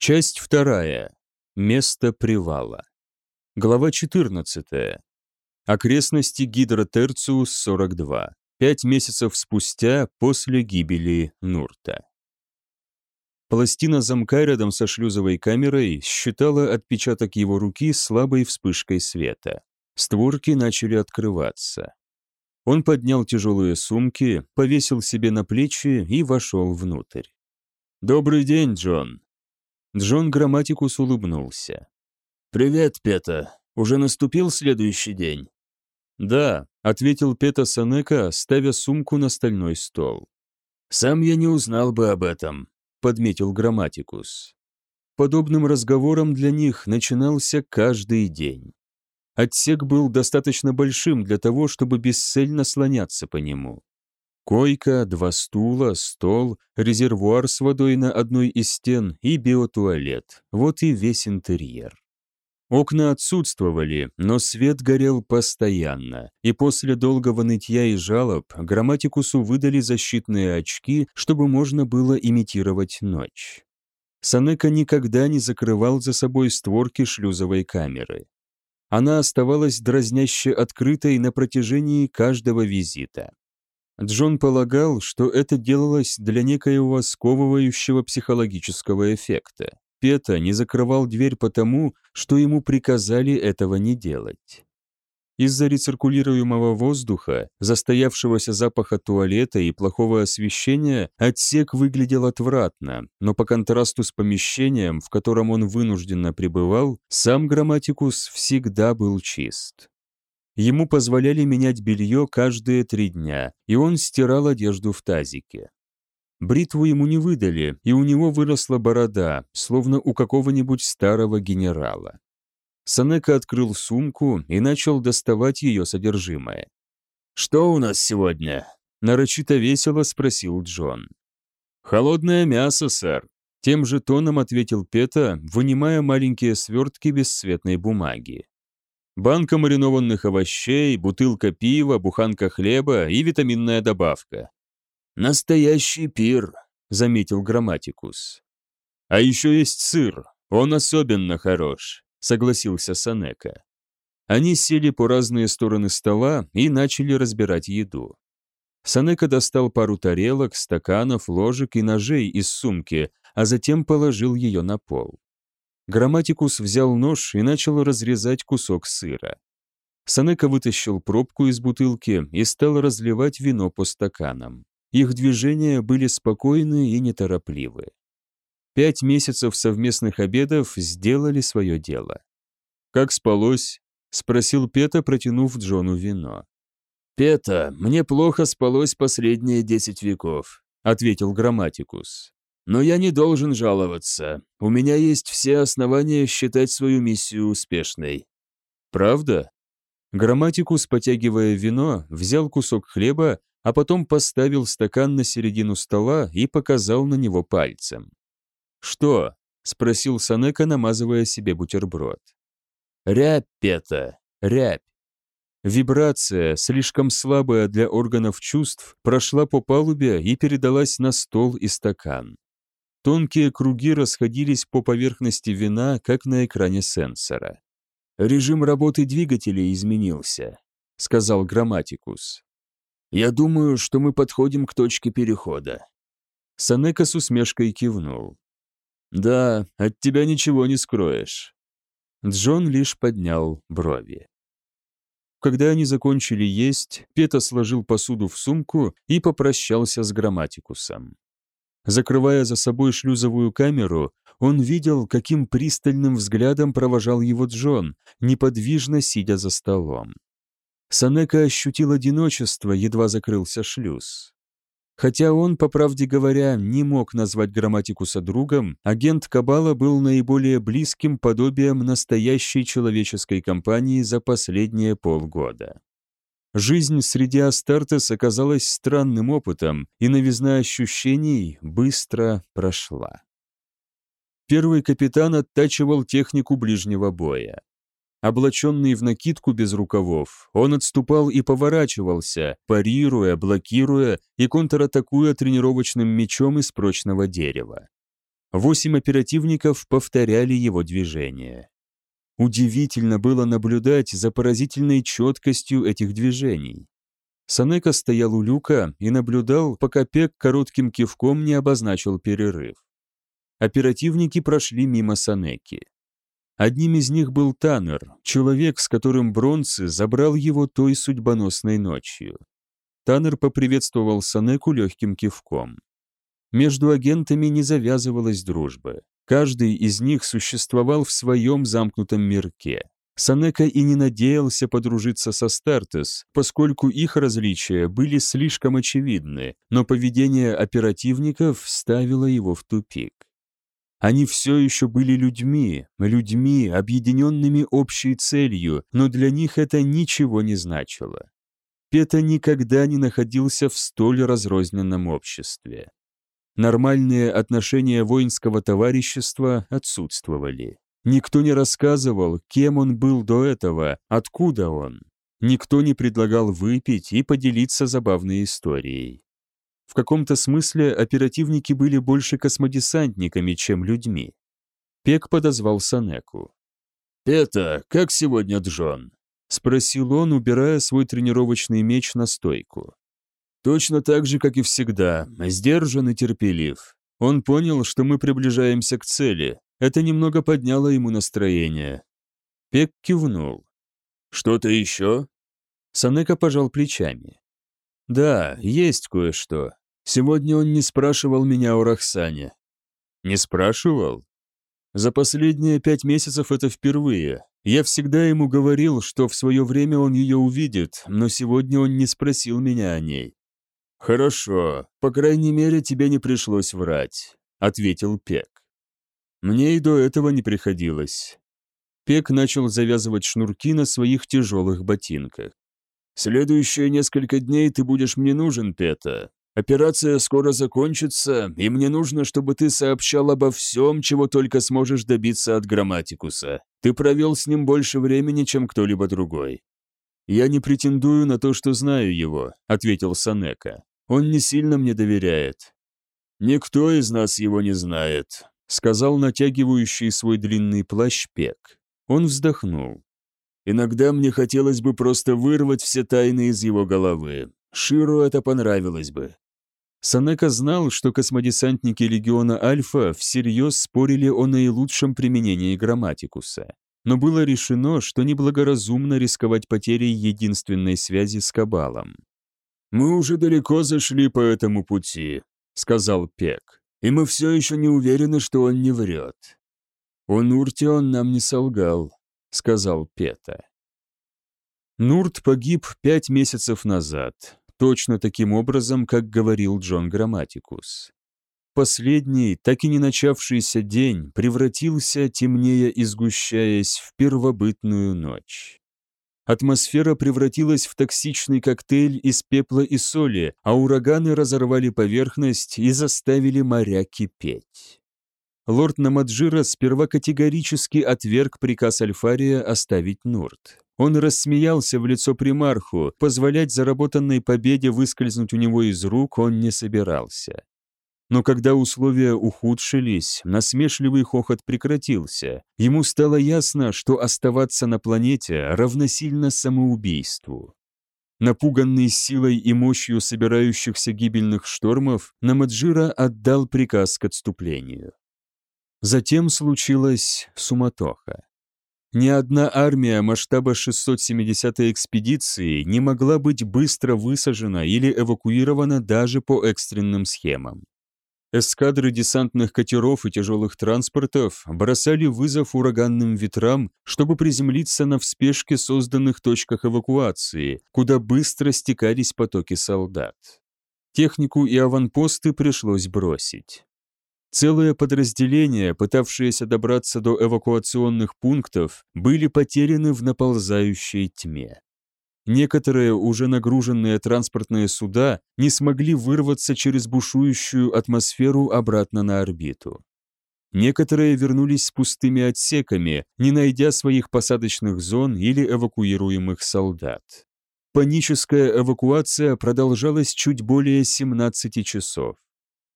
Часть вторая. Место привала. Глава 14. Окрестности Гидротерциус-42. Пять месяцев спустя после гибели Нурта. Пластина замка рядом со шлюзовой камерой считала отпечаток его руки слабой вспышкой света. Створки начали открываться. Он поднял тяжелые сумки, повесил себе на плечи и вошел внутрь. «Добрый день, Джон!» Джон Грамматикус улыбнулся. «Привет, Пета. Уже наступил следующий день?» «Да», — ответил Пета Санека, ставя сумку на стальной стол. «Сам я не узнал бы об этом», — подметил Грамматикус. Подобным разговором для них начинался каждый день. Отсек был достаточно большим для того, чтобы бесцельно слоняться по нему. Койка, два стула, стол, резервуар с водой на одной из стен и биотуалет. Вот и весь интерьер. Окна отсутствовали, но свет горел постоянно, и после долгого нытья и жалоб грамматикусу выдали защитные очки, чтобы можно было имитировать ночь. Санека никогда не закрывал за собой створки шлюзовой камеры она оставалась дразняще открытой на протяжении каждого визита. Джон полагал, что это делалось для некоего сковывающего психологического эффекта. Пета не закрывал дверь потому, что ему приказали этого не делать. Из-за рециркулируемого воздуха, застоявшегося запаха туалета и плохого освещения отсек выглядел отвратно, но по контрасту с помещением, в котором он вынужденно пребывал, сам грамматикус всегда был чист. Ему позволяли менять белье каждые три дня, и он стирал одежду в тазике. Бритву ему не выдали, и у него выросла борода, словно у какого-нибудь старого генерала. Санека открыл сумку и начал доставать ее содержимое. «Что у нас сегодня?» – нарочито весело спросил Джон. «Холодное мясо, сэр», – тем же тоном ответил Пета, вынимая маленькие свертки бесцветной бумаги. Банка маринованных овощей, бутылка пива, буханка хлеба и витаминная добавка. «Настоящий пир», — заметил Грамматикус. «А еще есть сыр, он особенно хорош. — согласился Санека. Они сели по разные стороны стола и начали разбирать еду. Санека достал пару тарелок, стаканов, ложек и ножей из сумки, а затем положил ее на пол. Грамматикус взял нож и начал разрезать кусок сыра. Санека вытащил пробку из бутылки и стал разливать вино по стаканам. Их движения были спокойны и неторопливы. Пять месяцев совместных обедов сделали свое дело. «Как спалось?» — спросил Пета, протянув Джону вино. «Пета, мне плохо спалось последние десять веков», — ответил Грамматикус. «Но я не должен жаловаться. У меня есть все основания считать свою миссию успешной». «Правда?» Грамматикус, потягивая вино, взял кусок хлеба, а потом поставил стакан на середину стола и показал на него пальцем. «Что?» — спросил Санека, намазывая себе бутерброд. «Рябь, Пета, рябь». Вибрация, слишком слабая для органов чувств, прошла по палубе и передалась на стол и стакан. Тонкие круги расходились по поверхности вина, как на экране сенсора. «Режим работы двигателей изменился», — сказал Грамматикус. «Я думаю, что мы подходим к точке перехода». Санека с усмешкой кивнул. «Да, от тебя ничего не скроешь». Джон лишь поднял брови. Когда они закончили есть, Пета сложил посуду в сумку и попрощался с грамматикусом. Закрывая за собой шлюзовую камеру, он видел, каким пристальным взглядом провожал его Джон, неподвижно сидя за столом. Санека ощутил одиночество, едва закрылся шлюз. Хотя он, по правде говоря, не мог назвать грамматикуса другом, агент Кабала был наиболее близким подобием настоящей человеческой компании за последние полгода. Жизнь среди Астартес оказалась странным опытом, и новизна ощущений быстро прошла. Первый капитан оттачивал технику ближнего боя. Облаченный в накидку без рукавов, он отступал и поворачивался, парируя, блокируя и контратакуя тренировочным мечом из прочного дерева. Восемь оперативников повторяли его движения. Удивительно было наблюдать за поразительной четкостью этих движений. Санека стоял у люка и наблюдал, пока Пек коротким кивком не обозначил перерыв. Оперативники прошли мимо Санеки. Одним из них был Таннер, человек, с которым Бронцы забрал его той судьбоносной ночью. Таннер поприветствовал Санеку легким кивком. Между агентами не завязывалась дружба. Каждый из них существовал в своем замкнутом мирке. Санека и не надеялся подружиться со Стартес, поскольку их различия были слишком очевидны, но поведение оперативников ставило его в тупик. Они все еще были людьми, людьми, объединенными общей целью, но для них это ничего не значило. Пета никогда не находился в столь разрозненном обществе. Нормальные отношения воинского товарищества отсутствовали. Никто не рассказывал, кем он был до этого, откуда он. Никто не предлагал выпить и поделиться забавной историей. В каком-то смысле оперативники были больше космодесантниками, чем людьми. Пек подозвал Санеку. «Пета, как сегодня Джон?» — спросил он, убирая свой тренировочный меч на стойку. Точно так же, как и всегда, сдержан и терпелив. Он понял, что мы приближаемся к цели. Это немного подняло ему настроение. Пек кивнул. «Что-то еще?» Санека пожал плечами. «Да, есть кое-что. Сегодня он не спрашивал меня о Рахсане». «Не спрашивал?» «За последние пять месяцев это впервые. Я всегда ему говорил, что в свое время он ее увидит, но сегодня он не спросил меня о ней. «Хорошо, по крайней мере, тебе не пришлось врать», — ответил Пек. «Мне и до этого не приходилось». Пек начал завязывать шнурки на своих тяжелых ботинках. «Следующие несколько дней ты будешь мне нужен, Пета. Операция скоро закончится, и мне нужно, чтобы ты сообщал обо всем, чего только сможешь добиться от Грамматикуса. Ты провел с ним больше времени, чем кто-либо другой». «Я не претендую на то, что знаю его», — ответил Санека. Он не сильно мне доверяет». «Никто из нас его не знает», — сказал натягивающий свой длинный плащ Пек. Он вздохнул. «Иногда мне хотелось бы просто вырвать все тайны из его головы. Ширу это понравилось бы». Санека знал, что космодесантники Легиона Альфа всерьез спорили о наилучшем применении грамматикуса. Но было решено, что неблагоразумно рисковать потерей единственной связи с Кабалом. «Мы уже далеко зашли по этому пути», — сказал Пек, «и мы все еще не уверены, что он не врет». «У Нурти он нам не солгал», — сказал Пета. Нурт погиб пять месяцев назад, точно таким образом, как говорил Джон Грамматикус. Последний, так и не начавшийся день превратился, темнее и сгущаясь, в первобытную ночь. Атмосфера превратилась в токсичный коктейль из пепла и соли, а ураганы разорвали поверхность и заставили моря кипеть. Лорд Намаджира сперва категорически отверг приказ Альфария оставить Нурт. Он рассмеялся в лицо примарху, позволять заработанной победе выскользнуть у него из рук он не собирался. Но когда условия ухудшились, насмешливый хохот прекратился. Ему стало ясно, что оставаться на планете равносильно самоубийству. Напуганный силой и мощью собирающихся гибельных штормов, Намаджира отдал приказ к отступлению. Затем случилась суматоха. Ни одна армия масштаба 670-й экспедиции не могла быть быстро высажена или эвакуирована даже по экстренным схемам. Эскадры десантных катеров и тяжелых транспортов бросали вызов ураганным ветрам, чтобы приземлиться на в спешке созданных точках эвакуации, куда быстро стекались потоки солдат. Технику и аванпосты пришлось бросить. Целые подразделения, пытавшиеся добраться до эвакуационных пунктов, были потеряны в наползающей тьме. Некоторые уже нагруженные транспортные суда не смогли вырваться через бушующую атмосферу обратно на орбиту. Некоторые вернулись с пустыми отсеками, не найдя своих посадочных зон или эвакуируемых солдат. Паническая эвакуация продолжалась чуть более 17 часов.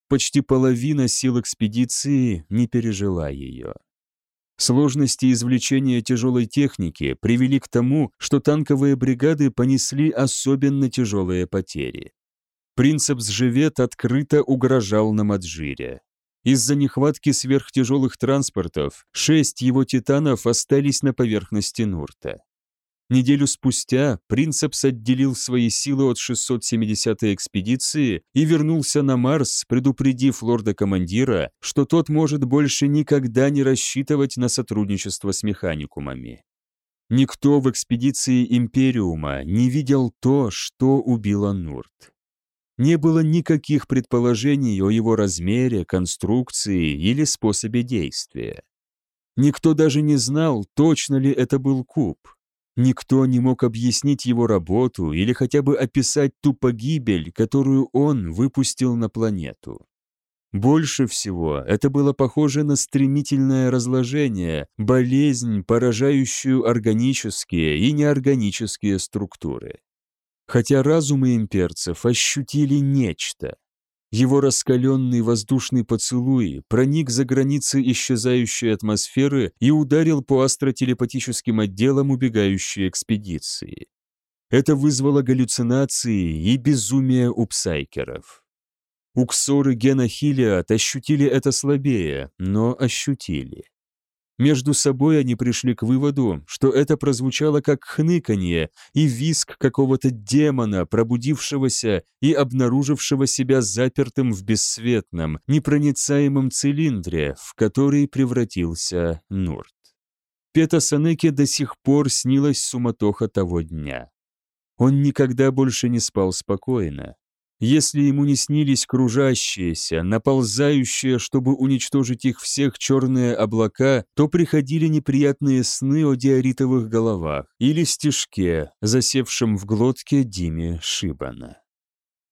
почти половина сил экспедиции не пережила ее. Сложности извлечения тяжелой техники привели к тому, что танковые бригады понесли особенно тяжелые потери. Принцепс Живет открыто угрожал на Маджире. Из-за нехватки сверхтяжелых транспортов шесть его титанов остались на поверхности Нурта. Неделю спустя Принцепс отделил свои силы от 670-й экспедиции и вернулся на Марс, предупредив лорда-командира, что тот может больше никогда не рассчитывать на сотрудничество с механикумами. Никто в экспедиции Империума не видел то, что убило Нурт. Не было никаких предположений о его размере, конструкции или способе действия. Никто даже не знал, точно ли это был куб. Никто не мог объяснить его работу или хотя бы описать ту погибель, которую он выпустил на планету. Больше всего это было похоже на стремительное разложение, болезнь, поражающую органические и неорганические структуры. Хотя разумы имперцев ощутили нечто, его раскаленный воздушный поцелуй проник за границы исчезающей атмосферы и ударил по астротелепатическим отделам убегающей экспедиции. Это вызвало галлюцинации и безумие у псайкеров. Уксоры Гена Хилиат ощутили это слабее, но ощутили. Между собой они пришли к выводу, что это прозвучало как хныканье и виск какого-то демона, пробудившегося и обнаружившего себя запертым в бессветном, непроницаемом цилиндре, в который превратился Нурт. Пета Санеке до сих пор снилась суматоха того дня. Он никогда больше не спал спокойно. Если ему не снились кружащиеся, наползающие, чтобы уничтожить их всех черные облака, то приходили неприятные сны о диоритовых головах или стежке, засевшем в глотке Диме Шибана.